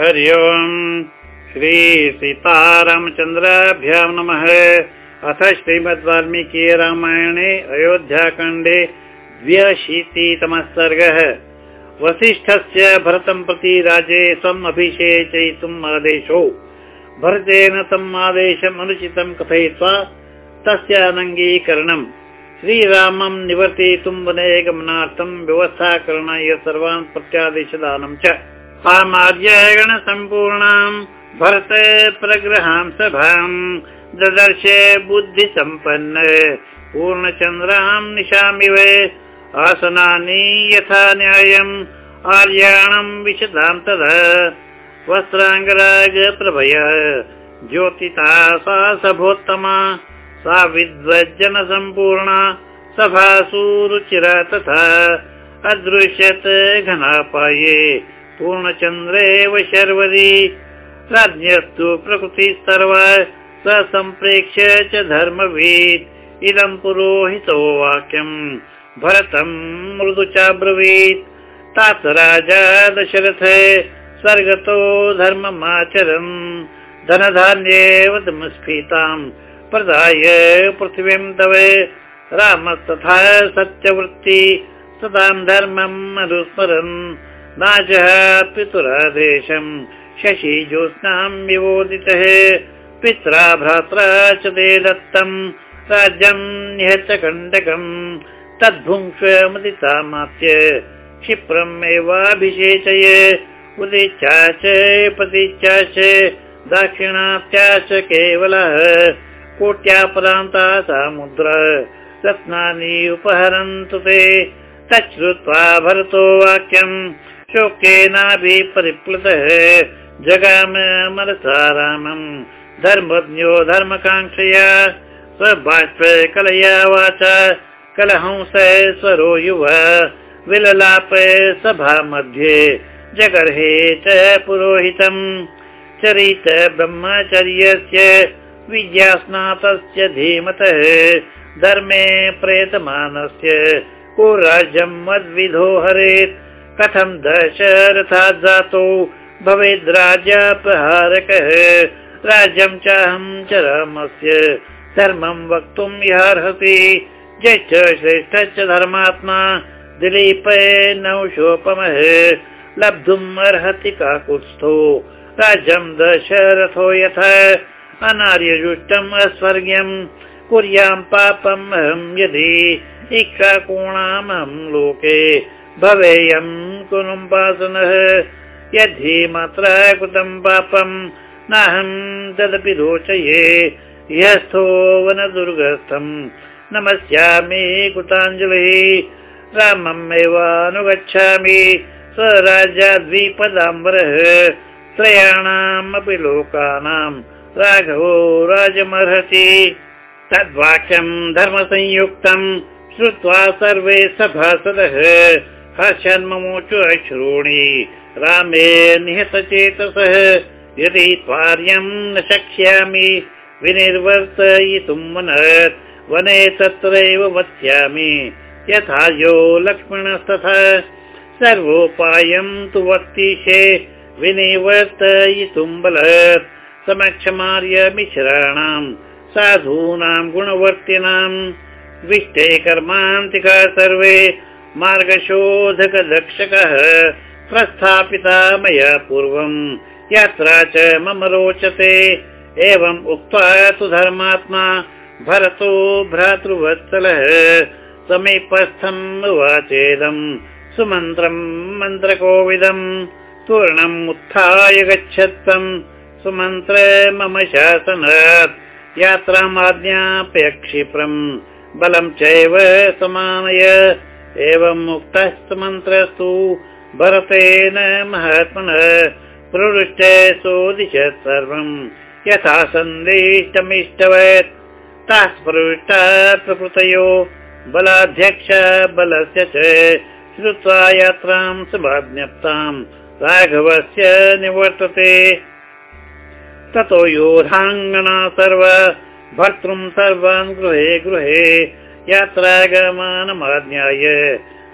हरि ओम्। श्रीसीतारामचन्द्राभ्यां नमः। अथ श्रीमद् वाल्मीकि रामायणे अयोध्याखण्डे द्व्यशीतितमः सर्गः। वसिष्ठस्य भरतं प्रति राजे स्वम् अभिषेचयितुम् आदेशो। भरतेन तम् आदेशम् अनुचितं कथयित्वा तस्य अनङ्गीकरणम्। श्रीरामं निवर्तयितुम् वने गमनार्थं व्यवस्थाकरणाय सर्वान् प्रत्यादेशदानं च सामार्यगणसम्पूर्णाम् भरत प्रग्रहां सभाम् ददर्श बुद्धिसम्पन्न। पूर्णचन्द्रां निशामिव आसनानि यथा न्यायम् आर्याणम् विशदां तदा। वस्त्राङ्गराग प्रभय ज्योतिता सा सभोत्तमा सा विद्वज्जनसम्पूर्णा सभासु रुचिरा तथा। अदृश्यत घनापाये पूर्णचन्द्रेव शर्वरी राज्ञस्तु प्रकृति सर्व स सम्प्रेक्ष्य च धर्मवीत् इदं पुरोहितो वाक्यम् भरतं मृदु चाब्रवीत् तात राजा दशरथ स्वर्गतो धर्ममाचरन्। धनधान्येव स्फीताम् प्रदाय पृथिवीं तव। रामस्तथा सत्यवृत्ति सदां धर्मम् अनुस्मरन् नाजः पितुरादेशम्। शशि ज्योत्स्नां विवोदितः। पित्रा भ्रात्रा च ते दत्तम्। राज्यम् निहत्य कण्टकम्। तद्भुङ्क्ष्वमुदितामाप्य क्षिप्रम् एवाभिषेचय। उदिच्छा च पतिच्छा च। दाक्षिणात्या च केवलः। कोट्यापरान्ता सामुद्र। रत्नानि उपहरन्तु ते। तच्छ्रुत्वा भरतो वाक्यम् शोकेनाभिपरिप्लुतः जगाम मनसा रामम् धर्मज्ञो धर्मकाङ्क्षया स्वबाष्प कलया वाचा। कलहंस स्वरो युव। विललाप सभा मध्ये। जगर्हे च पुरोहितम्। चरित ब्रह्मचर्यस्य। विद्यास्नातस्य धीमतः। धर्मे प्रेतमानस्य। को राज्यम् मद्विधो हरेत् कथं दशरथात् जातो भवेद् राज्यापहारकः। राज्यं चाहं च रामस्य धर्मं वक्तुं यार्हति यश्च श्रेष्ठश्च धर्मात्मा दिलीप नौशोपमः। लब्धुम् अर्हति काकुत्स्थो। राज्यं दशरथो यथा। अनार्यजुष्टम् अस्वर्ग्यम् कुर्यां पापम् अहं यदि। इक्षाकोणामहं लोके भवेयम् कुनुम्पासनः यद्धि मात्रा कृतं पापम् नाहं तदपि रोचये। ह्यस्थो वनदुर्गस्थम्। नमस्यामि कृताञ्जलिः। रामम् एवानुगच्छामि। स्वराज्याद्विपदाम्बरः त्रयाणामपि लोकानां राघवो राजमर्हति। तद्वाक्यम् धर्मसंयुक्तम् श्रुत्वा सर्वे सभासदः अश्रूणि रामे निहतचेतसः। यदि त्वार्यम् न शक्ष्यामि विनिर्वर्तयितुम् मनत् वने तत्रैव वक्ष्यामि यथा यो लक्ष्मणस्तथा सर्वोपायम् तु वक्तिशे विनिवर्तयितुम् बलत्। समक्षमार्य मिश्राणाम् साधूनाम् गुणवर्तिनाम् विष्टे कर्मान्तिका सर्वे मार्गशोधकदक्षकः प्रस्थापिता मया पूर्वम् यात्रा च मम रोचते। एवम् उक्त्वा तु धर्मात्मा भरतो भ्रातृवत्सलः। समीपस्थम् उवाचेदम् सुमन्त्रम् मन्त्रकोविदम् पूर्णम् उत्थाय गच्छत्तम्। सुमन्त्र मम शासनात् यात्रामाज्ञाप्य क्षिप्रम्। बलम् चैव समानय एवम् मन्त्रस्तु भरतेन महात्मनः प्रवृष्ट सोदिशत् सर्वम्। यथा सन्दिष्टमिष्टवत् ताः प्रवृष्टा प्रकृतयो बलाध्यक्ष बलस्य च श्रुत्वा यात्रां सभाज्ञप्ताम् राघवस्य निवर्तते। ततो योधाङ्गना सर्व भर्तृम् सर्वान् गृहे गृहे यात्रागमानमाज्ञाय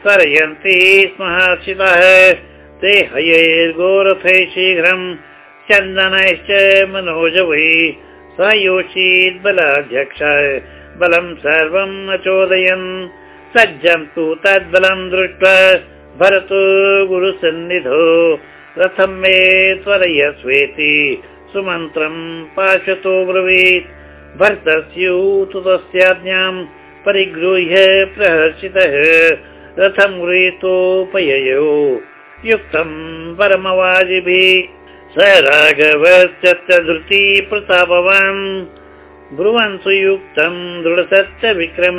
स्म हर्षितः ते हयैर्गोरथै शीघ्रम् चन्दनैश्च मनोजवै। स योषीत् बलाध्यक्ष बलम् सर्वम् अचोदयन्। सज्जम् तु तद्बलम् दृष्ट्वा भरतो गुरुसन्निधो। रथम् मे त्वरय स्वेति सुमन्त्रम् पाशतो ब्रवीत्। भर्तस्यूतु तस्याज्ञाम् परिगृह्य प्रहर्षितः। रथम् गृहीतोपययो युक्तम् परमवाजिभिः। स राघवश्च धृती प्रतापवान्। ब्रुवन् सुयुक्तम् दृढसत्य विक्रम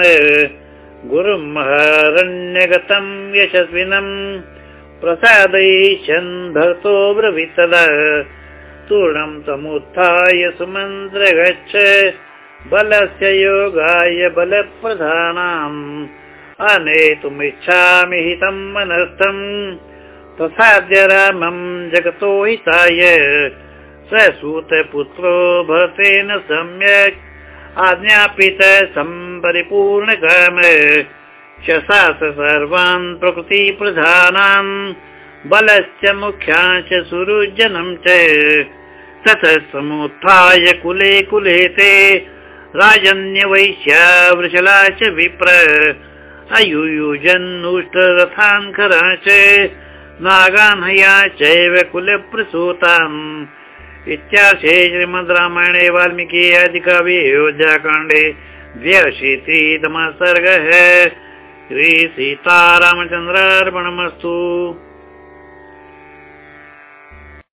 गुरुम् महारण्यगतम् यशस्विनम् प्रसादयिष्यन् भरतो ब्रवीत् तदा तूर्णम् समुत्थाय सुमन्त्र गच्छ बलस्य योगाय बलप्रधानाम्। अनेतुमिच्छामि हितम् मनस्थम् तथाद्य रामम् जगतो हिताय। स सूतपुत्रो भरतेन सम्यक्। आज्ञापित सम्परिपूर्णकाम। शशास सर्वान् प्रकृतिप्रधानान्। बलश्च मुख्याश्च सुरुजनम् च। ततः समुत्थाय कुले कुले ते राजन्यवैश्या वृषला च विप्र अयुयुजन्नुष्टरथाङ्करा च नागान्हया चैव कुलप्रसूताम्। इत्याशे श्रीमद् रामायणे वाल्मीकि अधिकवि अयोध्याकाण्डे द्व्यशीतितमः सर्गः। श्रीसीतारामचन्द्रार्पणमस्तु